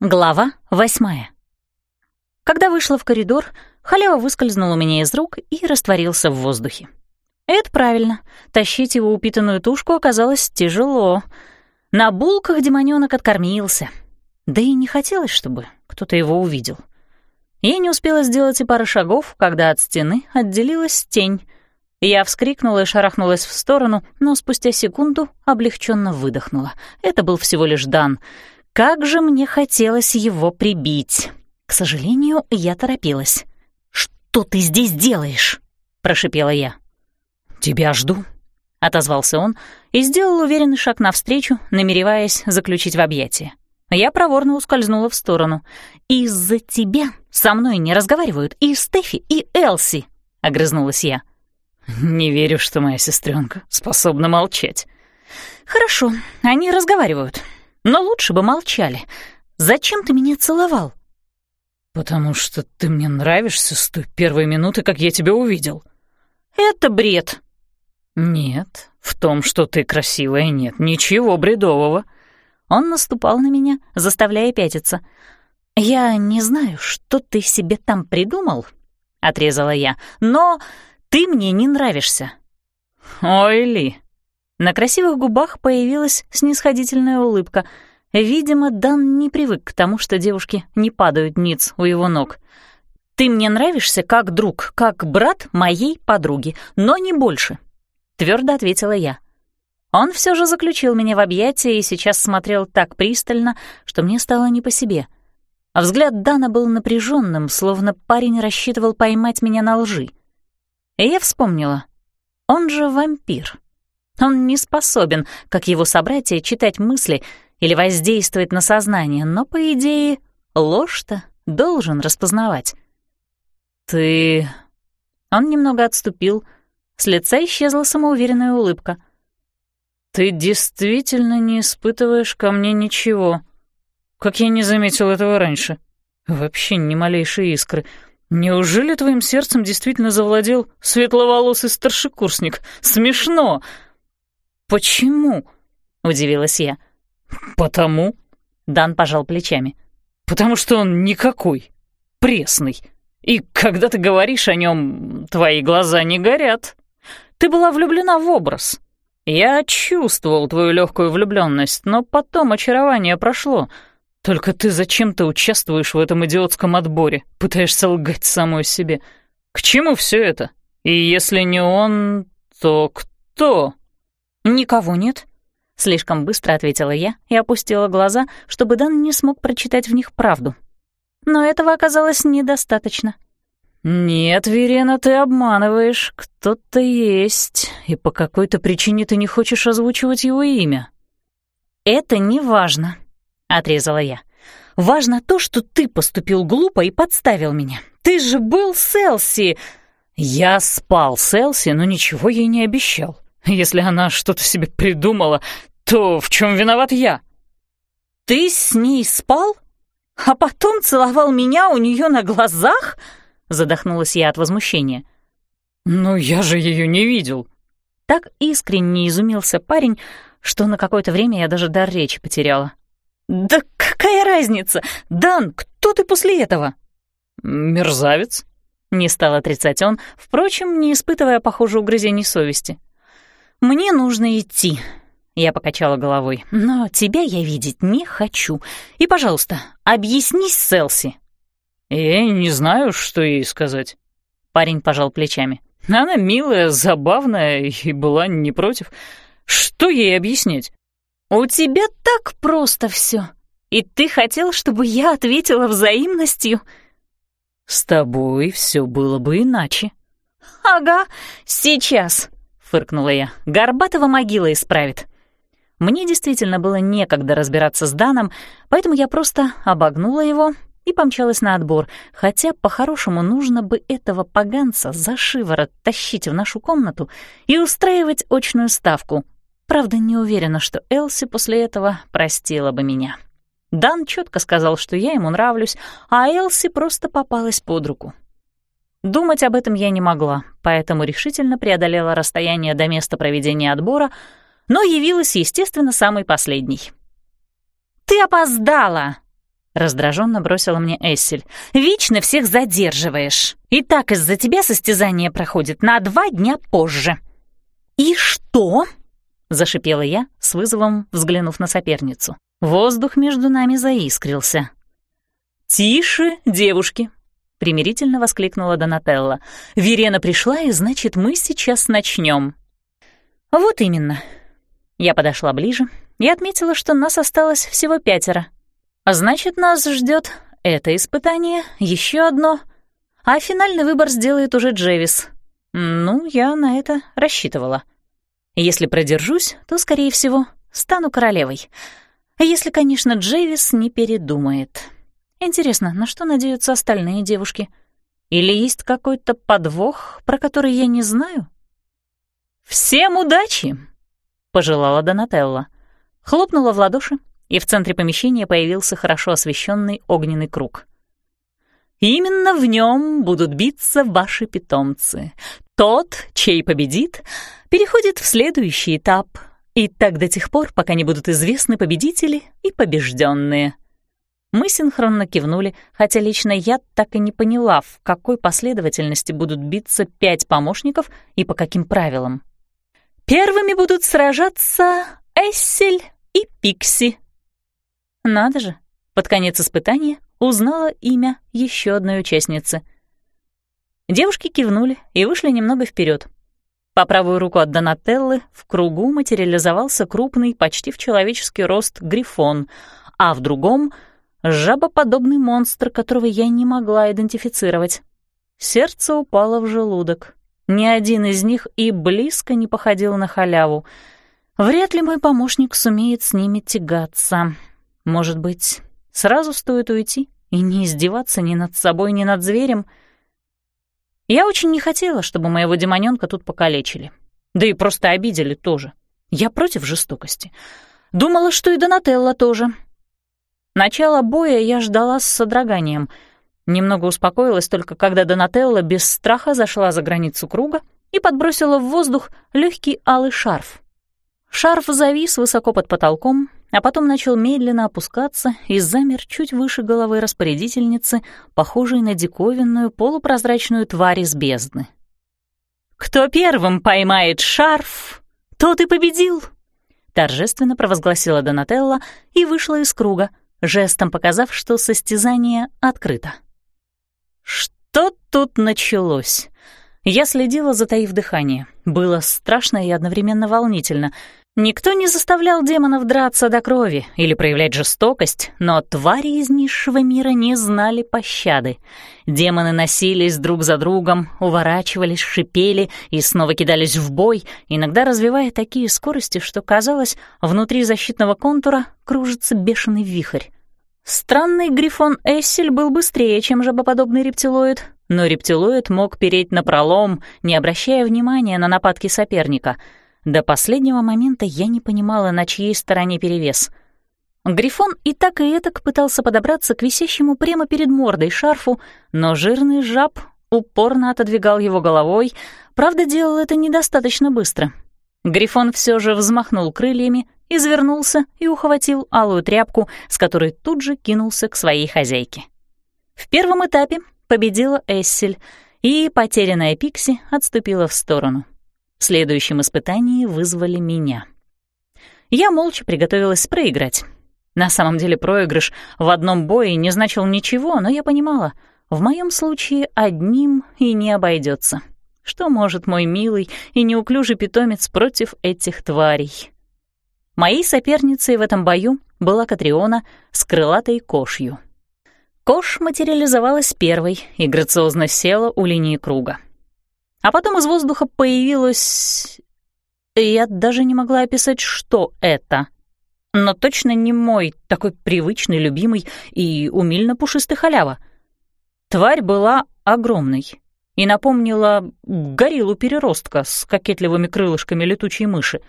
Глава восьмая. Когда вышла в коридор, халява выскользнул у меня из рук и растворился в воздухе. Это правильно. Тащить его упитанную тушку оказалось тяжело. На булках демонёнок откормился. Да и не хотелось, чтобы кто-то его увидел. Я не успела сделать и пары шагов, когда от стены отделилась тень. Я вскрикнула и шарахнулась в сторону, но спустя секунду облегченно выдохнула. Это был всего лишь Дан — как же мне хотелось его прибить. К сожалению, я торопилась. «Что ты здесь делаешь?» — прошипела я. «Тебя жду», — отозвался он и сделал уверенный шаг навстречу, намереваясь заключить в объятия. Я проворно ускользнула в сторону. «Из-за тебя со мной не разговаривают и Стефи, и Элси», — огрызнулась я. «Не верю, что моя сестренка способна молчать». «Хорошо, они разговаривают. Но лучше бы молчали. Зачем ты меня целовал?» «Потому что ты мне нравишься с той первой минуты, как я тебя увидел». «Это бред». «Нет, в том, что ты красивая, нет ничего бредового». Он наступал на меня, заставляя пятиться. «Я не знаю, что ты себе там придумал», — отрезала я, «но ты мне не нравишься». «Ой, Ли, на красивых губах появилась снисходительная улыбка. Видимо, Дан не привык к тому, что девушки не падают ниц у его ног. «Ты мне нравишься как друг, как брат моей подруги, но не больше», — твердо ответила я. Он все же заключил меня в объятия и сейчас смотрел так пристально, что мне стало не по себе. А взгляд Дана был напряженным, словно парень рассчитывал поймать меня на лжи. И я вспомнила. Он же вампир. Он не способен, как его собратья, читать мысли или воздействовать на сознание, но, по идее, ложь-то должен распознавать. «Ты...» Он немного отступил, с лица исчезла самоуверенная улыбка. «Ты действительно не испытываешь ко мне ничего. Как я не заметил этого раньше. Вообще ни малейшей искры. Неужели твоим сердцем действительно завладел светловолосый старшекурсник? Смешно!» «Почему?» — удивилась я. «Потому?» — Дан пожал плечами. «Потому что он никакой, пресный. И когда ты говоришь о нем, твои глаза не горят. Ты была влюблена в образ. Я чувствовал твою легкую влюбленность, но потом очарование прошло. Только ты зачем-то участвуешь в этом идиотском отборе, пытаешься лгать самой себе. К чему все это? И если не он, то кто?» «Никого нет», — слишком быстро ответила я и опустила глаза, чтобы Дан не смог прочитать в них правду. Но этого оказалось недостаточно. «Нет, Верена, ты обманываешь. Кто-то есть, и по какой-то причине ты не хочешь озвучивать его имя». «Это не важно», — отрезала я. «Важно то, что ты поступил глупо и подставил меня. Ты же был с Элси!» «Я спал с Элси, но ничего ей не обещал. Если она что-то себе придумала, то в чем виноват я? Ты с ней спал? А потом целовал меня у нее на глазах? Задохнулась я от возмущения. Ну, я же ее не видел. Так искренне изумился парень, что на какое-то время я даже дар речи потеряла. «Да какая разница? Дан, кто ты после этого?» «Мерзавец», — не стал отрицать он, впрочем, не испытывая, похоже, угрызений совести. «Мне нужно идти», — я покачала головой. «Но тебя я видеть не хочу. И, пожалуйста, объяснись с Элси». «Я не знаю, что ей сказать». Парень пожал плечами. «Она милая, забавная и была не против. Что ей объяснять?» «У тебя так просто все. И ты хотел, чтобы я ответила взаимностью?» «С тобой все было бы иначе». «Ага, сейчас», фыркнула я. «Горбатого могила исправит». Мне действительно было некогда разбираться с Даном, поэтому я просто обогнула его и помчалась на отбор, хотя по-хорошему нужно бы этого поганца за шиворот тащить в нашу комнату и устраивать очную ставку. Правда, не уверена, что Элси после этого простила бы меня. Дан четко сказал, что я ему нравлюсь, а Элси просто попалась под руку. Думать об этом я не могла, поэтому решительно преодолела расстояние до места проведения отбора, но явилась, естественно, самой последней. «Ты опоздала!» — Раздраженно бросила мне Эссель. «Вечно всех задерживаешь. И так из-за тебя состязание проходит на два дня позже». «И что?» — зашипела я, с вызовом взглянув на соперницу. Воздух между нами заискрился. «Тише, девушки!» — примирительно воскликнула Донателла. «Верена пришла, и значит, мы сейчас начнем». «Вот именно». Я подошла ближе и отметила, что нас осталось всего пятеро. А значит, нас ждет это испытание, еще одно, а финальный выбор сделает уже Джевис. Ну, я на это рассчитывала. Если продержусь, то, скорее всего, стану королевой. Если, конечно, Джевис не передумает. Интересно, на что надеются остальные девушки? Или есть какой-то подвох, про который я не знаю? «Всем удачи!» — пожелала Донателла. Хлопнула в ладоши, и в центре помещения появился хорошо освещенный огненный круг. «Именно в нем будут биться ваши питомцы. Тот, чей победит, переходит в следующий этап, и так до тех пор, пока не будут известны победители и побежденные. Мы синхронно кивнули, хотя лично я так и не поняла, в какой последовательности будут биться пять помощников и по каким правилам. Первыми будут сражаться Эссель и Пикси. Надо же, под конец испытания узнала имя еще одной участницы. Девушки кивнули и вышли немного вперед. По правую руку от Донателлы в кругу материализовался крупный, почти в человеческий рост грифон, а в другом — жабоподобный монстр, которого я не могла идентифицировать. Сердце упало в желудок. Ни один из них и близко не походил на халяву. Вряд ли мой помощник сумеет с ними тягаться. Может быть, сразу стоит уйти и не издеваться ни над собой, ни над зверем? Я очень не хотела, чтобы моего демонёнка тут покалечили. Да и просто обидели тоже. Я против жестокости. Думала, что и Донателла тоже. Начало боя я ждала с содроганием. Немного успокоилась только, когда Донателла без страха зашла за границу круга и подбросила в воздух легкий алый шарф. Шарф завис высоко под потолком, а потом начал медленно опускаться и замер чуть выше головы распорядительницы, похожей на диковинную полупрозрачную тварь из бездны. «Кто первым поймает шарф, тот и победил!» торжественно провозгласила Донателла и вышла из круга, жестом показав, что состязание открыто. Что тут началось? Я следила, затаив дыхание. Было страшно и одновременно волнительно — Никто не заставлял демонов драться до крови или проявлять жестокость, но твари из низшего мира не знали пощады. Демоны носились друг за другом, уворачивались, шипели и снова кидались в бой, иногда развивая такие скорости, что, казалось, внутри защитного контура кружится бешеный вихрь. Странный грифон Эссель был быстрее, чем жабоподобный рептилоид, но рептилоид мог переть напролом, не обращая внимания на нападки соперника — до последнего момента я не понимала, на чьей стороне перевес. Грифон и так и этак пытался подобраться к висящему прямо перед мордой шарфу, но жирный жаб упорно отодвигал его головой, правда, делал это недостаточно быстро. Грифон все же взмахнул крыльями, извернулся и ухватил алую тряпку, с которой тут же кинулся к своей хозяйке. В первом этапе победила Эссель, и потерянная Пикси отступила в сторону. В следующем испытании вызвали меня. Я молча приготовилась проиграть. На самом деле проигрыш в одном бое не значил ничего, но я понимала, в моем случае одним и не обойдется. Что может мой милый и неуклюжий питомец против этих тварей? Моей соперницей в этом бою была Катриона с крылатой кошью. Кош материализовалась первой и грациозно села у линии круга. А потом из воздуха появилось... Я даже не могла описать, что это. Но точно не мой, такой привычный, любимый и умильно пушистый халява. Тварь была огромной и напомнила гориллу-переростка с кокетливыми крылышками летучей мыши,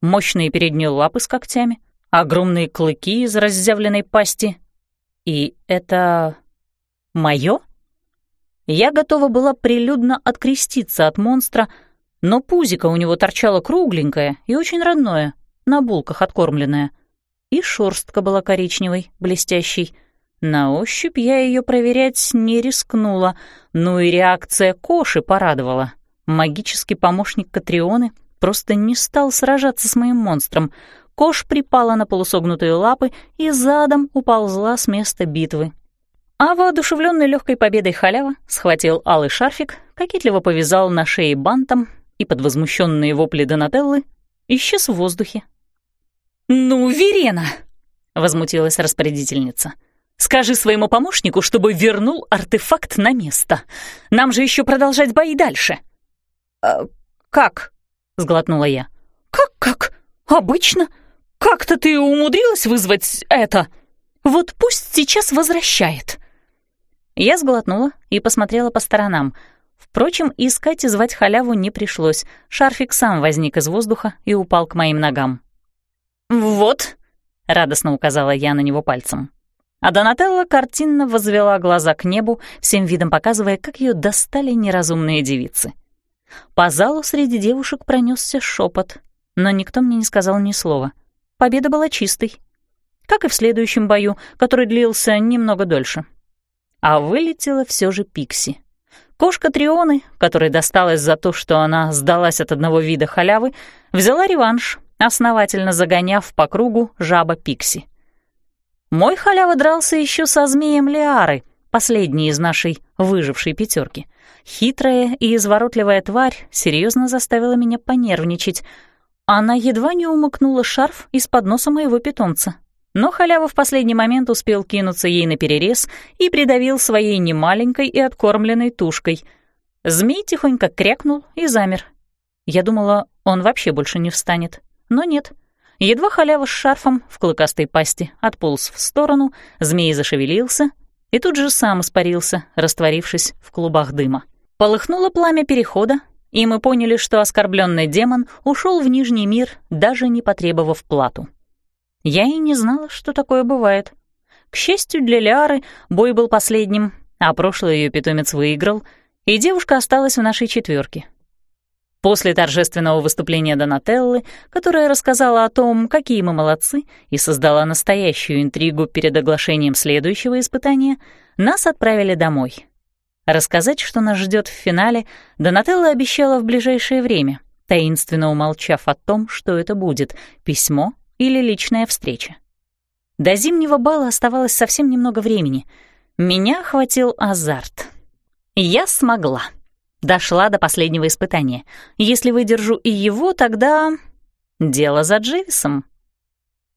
мощные передние лапы с когтями, огромные клыки из разъявленной пасти. И это... моё? Я готова была прилюдно откреститься от монстра, но пузико у него торчало кругленькое и очень родное, на булках откормленное. И шорстка была коричневой, блестящей. На ощупь я ее проверять не рискнула, но и реакция Коши порадовала. Магический помощник Катрионы просто не стал сражаться с моим монстром. Кош припала на полусогнутые лапы и задом уползла с места битвы. А воодушевленный легкой победой халява схватил алый шарфик, кокетливо повязал на шее бантом и под возмущенные вопли Донателлы исчез в воздухе. «Ну, Верена!» — возмутилась распорядительница. «Скажи своему помощнику, чтобы вернул артефакт на место. Нам же еще продолжать бои дальше». «А, «Как?» — сглотнула я. «Как-как? Обычно. Как-то ты умудрилась вызвать это? Вот пусть сейчас возвращает». Я сглотнула и посмотрела по сторонам. Впрочем, искать и звать халяву не пришлось. Шарфик сам возник из воздуха и упал к моим ногам. «Вот», — радостно указала я на него пальцем. А Донателла картинно возвела глаза к небу, всем видом показывая, как ее достали неразумные девицы. По залу среди девушек пронесся шепот, но никто мне не сказал ни слова. Победа была чистой. Как и в следующем бою, который длился немного дольше. А вылетела все же Пикси. Кошка Трионы, которой досталось за то, что она сдалась от одного вида халявы, взяла реванш, основательно загоняв по кругу жаба Пикси. Мой халява дрался еще со змеем Лиары, последней из нашей выжившей пятерки. Хитрая и изворотливая тварь серьезно заставила меня понервничать. Она едва не умыкнула шарф из-под носа моего питомца. Но халява в последний момент успел кинуться ей на перерез и придавил своей немаленькой и откормленной тушкой. Змей тихонько крякнул и замер. Я думала, он вообще больше не встанет. Но нет. Едва халява с шарфом в клыкастой пасти отполз в сторону, змей зашевелился и тут же сам испарился, растворившись в клубах дыма. Полыхнуло пламя перехода, и мы поняли, что оскорбленный демон ушел в Нижний мир, даже не потребовав плату. Я и не знала, что такое бывает. К счастью для Лиары, бой был последним, а прошлый ее питомец выиграл, и девушка осталась в нашей четверке. После торжественного выступления Донателлы, которая рассказала о том, какие мы молодцы, и создала настоящую интригу перед оглашением следующего испытания, нас отправили домой. Рассказать, что нас ждет в финале, Донателла обещала в ближайшее время, таинственно умолчав о том, что это будет — письмо или личная встреча. До зимнего бала оставалось совсем немного времени. Меня охватил азарт. Я смогла. Дошла до последнего испытания. Если выдержу и его, тогда... Дело за Дживисом.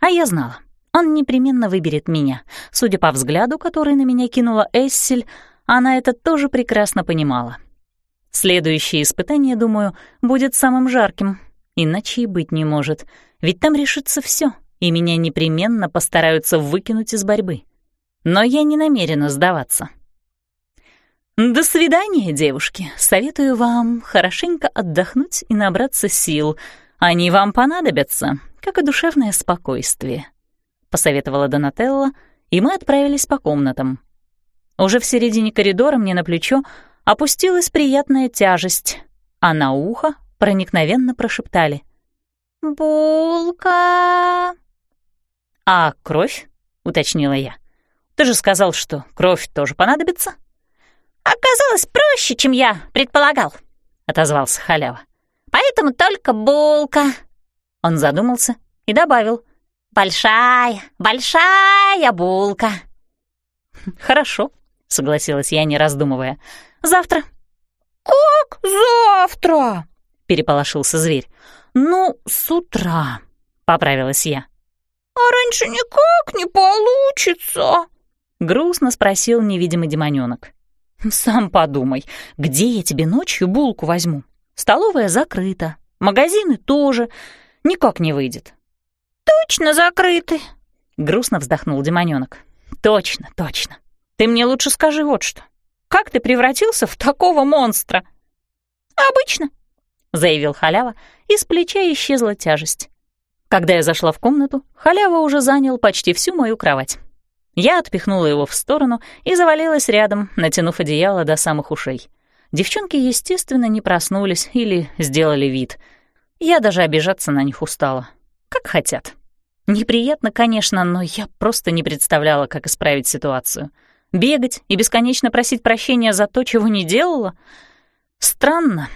А я знала. Он непременно выберет меня. Судя по взгляду, который на меня кинула Эссель, она это тоже прекрасно понимала. Следующее испытание, думаю, будет самым жарким. Иначе и быть не может. Ведь там решится все, и меня непременно постараются выкинуть из борьбы. Но я не намерена сдаваться. До свидания, девушки. Советую вам хорошенько отдохнуть и набраться сил. Они вам понадобятся, как и душевное спокойствие. Посоветовала Донателла, и мы отправились по комнатам. Уже в середине коридора мне на плечо опустилась приятная тяжесть, а на ухо проникновенно прошептали. «Булка!» «А кровь?» — уточнила я. «Ты же сказал, что кровь тоже понадобится?» «Оказалось проще, чем я предполагал», — отозвался халява. «Поэтому только булка». Он задумался и добавил. «Большая, большая булка». «Хорошо», — согласилась я, не раздумывая. «Завтра». «Как завтра?» — переполошился зверь. «Ну, с утра», — поправилась я. «А раньше никак не получится», — грустно спросил невидимый демонёнок. «Сам подумай, где я тебе ночью булку возьму? Столовая закрыта, магазины тоже. Никак не выйдет». «Точно закрыты», — грустно вздохнул демонёнок. «Точно, точно. Ты мне лучше скажи вот что. Как ты превратился в такого монстра?» «Обычно», — заявил халява, и с плеча исчезла тяжесть. Когда я зашла в комнату, халява уже занял почти всю мою кровать. Я отпихнула его в сторону и завалилась рядом, натянув одеяло до самых ушей. Девчонки, естественно, не проснулись или сделали вид. Я даже обижаться на них устала. Как хотят. Неприятно, конечно, но я просто не представляла, как исправить ситуацию. Бегать и бесконечно просить прощения за то, чего не делала? Странно.